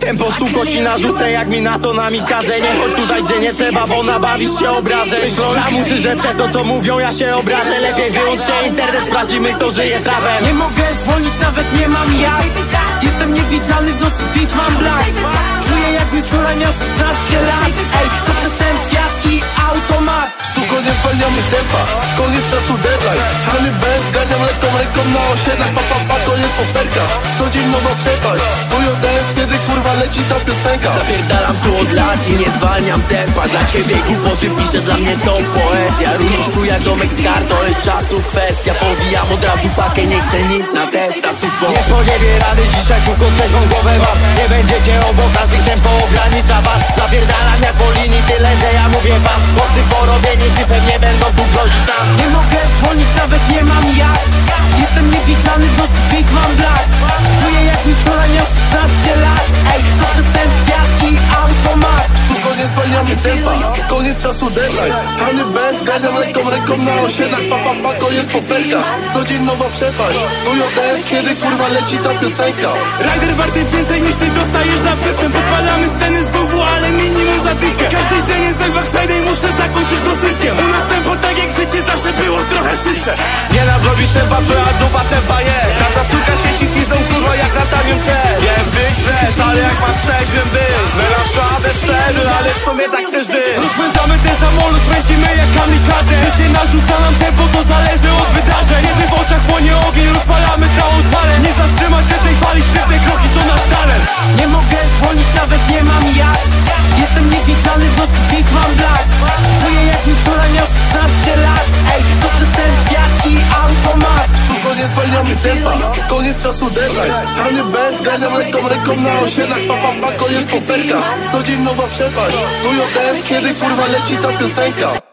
Tempo suko ci narzucę jak mi na to namikaze Nie chodź tutaj gdzie nie trzeba, bo nabawisz się obrażę Myślą lamusy, że przez to co mówią ja się obrażę. Lepiej wyłączcie internet, sprawdzimy kto żyje trawem. Nie mogę zwolnić, nawet nie mam jak. Jestem niewidzialny, w nocy fit mam black Czuję jakby wczoraj miał 16 lat. Ej, to przez ten kwiat i automat. Suko nie zwalniamy tempa, koniec czasu deadline. Honey Benz, zgarniam lekką ręką na osiedlach. Pa pa pa, koniec poperka, to dzień nowa przepaść. Moją dance, kiedy leci ta piosenka. Zapierdalam tu od lat i nie zwalniam tempa Dla ciebie głupoty piszę, dla mnie to poezja. Również tu jak domek star, to jest czasu kwestia. Powijam od razu pakę, nie chcę nic na testa Suko. Nie spodziewie rady, dzisiaj suko trzeźwą głowę mam Nie będziecie obok każdych tempo ogranicza was. Zapierdalam jak po linii, tyle że ja mówię wam Chłopcy porobieni syfem nie będą tu grozić nam Nie mogę zwolnić, nawet nie mam jak. Jestem niewidzialny, w nocy fit mam black Czuję tempa, koniec czasu deadline. Honey Benz, zgarniam lekką ręką na osiedlach. Pa pa pa, koniec poperka, to dzień nowa przepaść. Moją dance, kiedy kurwa leci ta piosenka. Rider warty więcej niż ty dostajesz za występ. Podpalamy sceny z WW, ale minimum za dyszkę Każdy dzień jest jak Friday, muszę zakończyć go zyskiem U nas tempo tak jak życie zawsze było trochę szybsze. Nie nadrobisz tempa, twoja dupa tempa jest Żadna suka się sikizą, kurwa jak latanią cię. Wiem być wiesz, ale jak mam trzeźwym być Przerwy, ale w sumie tak chcesz żyć. Rozpędzamy ten samolot, kręcimy jak kamikadze. Jeśli narzuca nam tempo, to zależne od wydarzeń. Kiedy w oczach płonie ogień, rozpalamy całą zwalę Nie zatrzymać się tej fali, sztywne kroki to nasz talent. Nie mogę zwolnić, nawet nie mam jak. Jestem niewidzialny, w nocy fit mam black zwalniamy tempa, koniec czasu deadline. Honey Benz, zgarniam lekką ręką na osiedlach. Pa pa pa, koniec poperka, to dzień nowa przepaść. Moją dance, kiedy kurwa leci ta piosenka